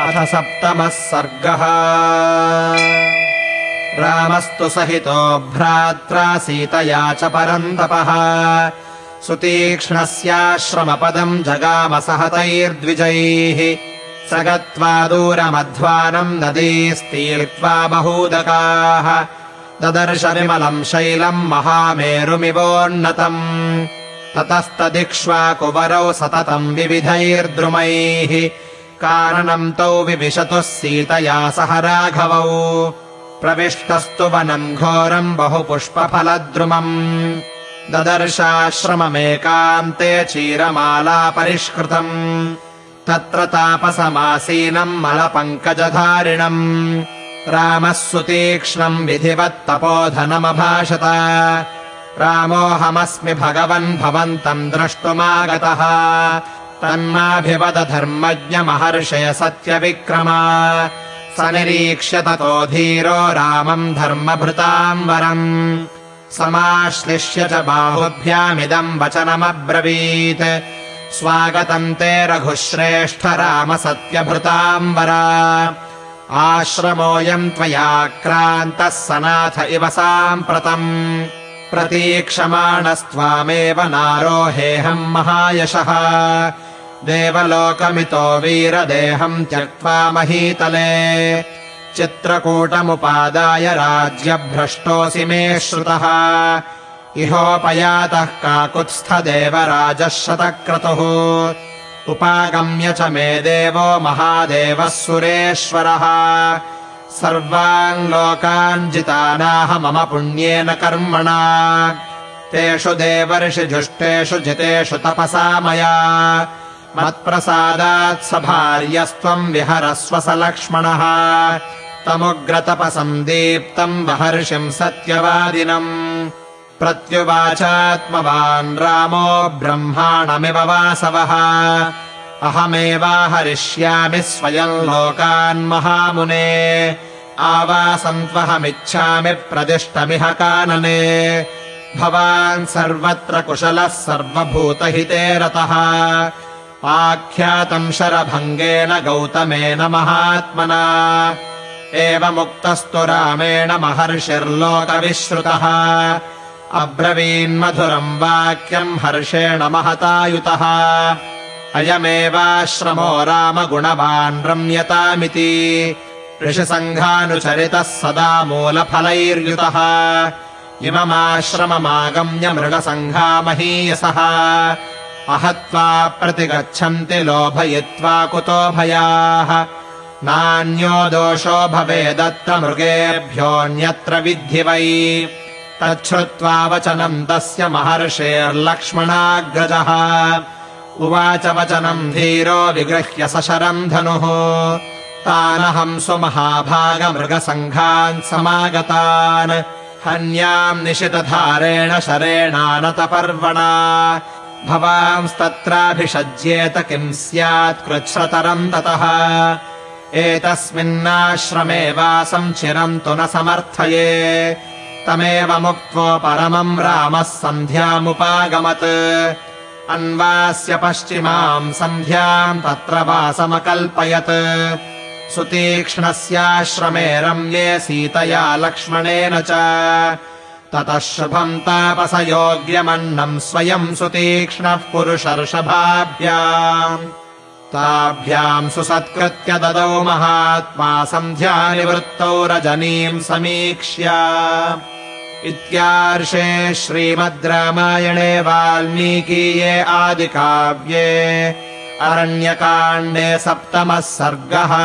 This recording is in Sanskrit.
अथ सप्तमः सर्गः। रामस्तु सहितो भ्रात्रा सीतया च परन्तपः। सुतीक्ष्णस्याश्रमपदम् जगामसहतैर्द्विजैः स गत्वा दूरमध्वानम् नदीस्तीर्त्वा बहूदकाः। ददर्श विमलम् शैलम् महामेरुमिवोन्नतम् ततस्तदिक्ष्वाकुवरौ सततम् विविधैर्द्रुमैः कारणम् तौ विविशतुः सीतया सह राघवौ। प्रविष्टस्तु वनम् घोरम् बहुपुष्पफलद्रुमम्। ददर्शाश्रममेकान्ते चीरमाला परिष्कृतम्। तत्र तापसमासीनम् मलपङ्कजधारिणम्। रामः सुतीक्ष्णम् विधिवत्तपोधनमभाषत। रामोऽहमस्मि भगवन् भवन्तम् द्रष्टुमागतः तन्माभिवद धर्मज्ञमहर्षय सत्यविक्रमा। स निरीक्ष्य ततो धीरो रामम् धर्मभृताम् वरम् समाश्लिष्य च बाहुभ्यामिदम् वचनमब्रवीत्। स्वागतम् ते रघुश्रेष्ठ राम सत्यभृताम् वरा आश्रमोऽयम् त्वयाक्रान्तः सनाथ इव साम्प्रतम्। प्रतीक्षमाणस्त्वामेव नारोहेऽहम् महायशः देवलोकमितो वीरदेहम् त्यक्त्वा महीतले। चित्रकूटमुपादाय राज्यभ्रष्टोऽसि मे श्रुतः। इहोपयातः काकुत्स्थदेवराजः शतक्रतुः उपागम्य च मे देवो महादेवः सुरेश्वरः। सर्वान् लोकान् जितानाह मम पुण्येन कर्मणा। तेषु देवर्षिजुष्टेषु जितेषु तपसा मया मत्प्रसादात् स भार्यस्त्वम् विहरस्व स लक्ष्मणः। तमुग्रतपसम् दीप्तम् महर्षिम् सत्यवादिनम् प्रत्युवाचात्मवान् रामो ब्रह्माणमिव वासवः। अहमेवाहरिष्यामि स्वयम् लोकान् महामुने। आवासम् त्वहमिच्छामि प्रदिष्टमिह कानने। भवान् सर्वत्र कुशलः सर्वभूतहिते रतः आख्यातम् शरभङ्गेन गौतमेन महात्मना। एवमुक्तस्तु रामेण महर्षिर्लोकविश्रुतः। अब्रवीन्मधुरम् वाक्यम् हर्षेण महतायुतः। अयमेवाश्रमो रामगुणवान् रम्यतामिति। ऋषिसङ्घानुचरितः सदा मूलफलैर्युतः। इममाश्रममागम्य मृगसङ्घामहीयसः अहत्वा प्रतिगच्छन्ति लोभयित्वा कुतो भयाः। नान्यो दोषो भवेदत्र मृगेभ्योऽन्यत्र विद्धि वै। तच्छ्रुत्वा वचनम् तस्य महर्षेर्लक्ष्मणाग्रजः। उवाच वचनम् धीरो विगृह्य सशरम् धनुः। तानहम् सुमहाभागमृगसङ्घान् समागतान्। हन्याम् निशितधारेण शरेणानतपर्वणा भवांस्तत्राभिषज्येत किम् स्यात् कृच्छ्रतरम् ततः। एतस्मिन्नाश्रमे वासम् चिरम् तु न समर्थये। तमेव मुक्त्वो परमम् रामः सन्ध्यामुपागमत्। अन्वास्य पश्चिमाम् सन्ध्याम् तत्र वासमकल्पयत्। सुतीक्ष्णस्याश्रमे रम्ये सीतया लक्ष्मणेन च ततः शुभम् तापसयोग्यमन्नम् स्वयम् सुतीक्ष्णः पुरुषर्षभाभ्याम्। ताभ्याम् सुसत्कृत्य ददौ महात्मा सन्ध्यानिवृत्तौ रजनीम् समीक्ष्य। इत्यार्षे श्रीमद् रामायणे वाल्मीकीये आदिकाव्ये अरण्यकाण्डे सप्तमः सर्गः